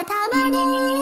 頭の